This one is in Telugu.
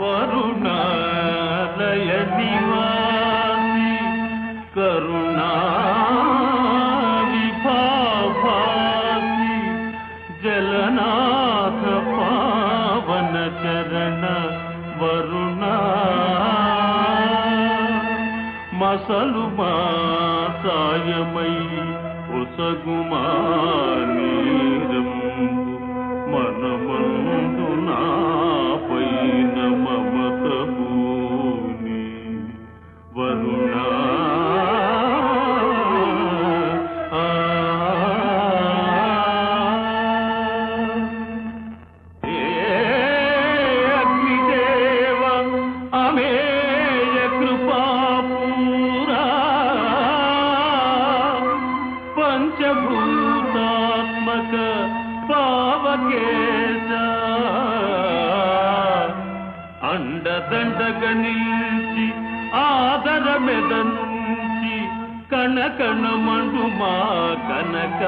వరుణాలయ నివాసి కరుణా విభావాసి జలనాథ పావన చరణ వరుణ. మసలు మా సాయమై ఉసగుమా పంచభూతాత్మక పావకేశ అండదండగ నిలిచి ఆదర మెదనుంచి కనకణ మండు మా కనక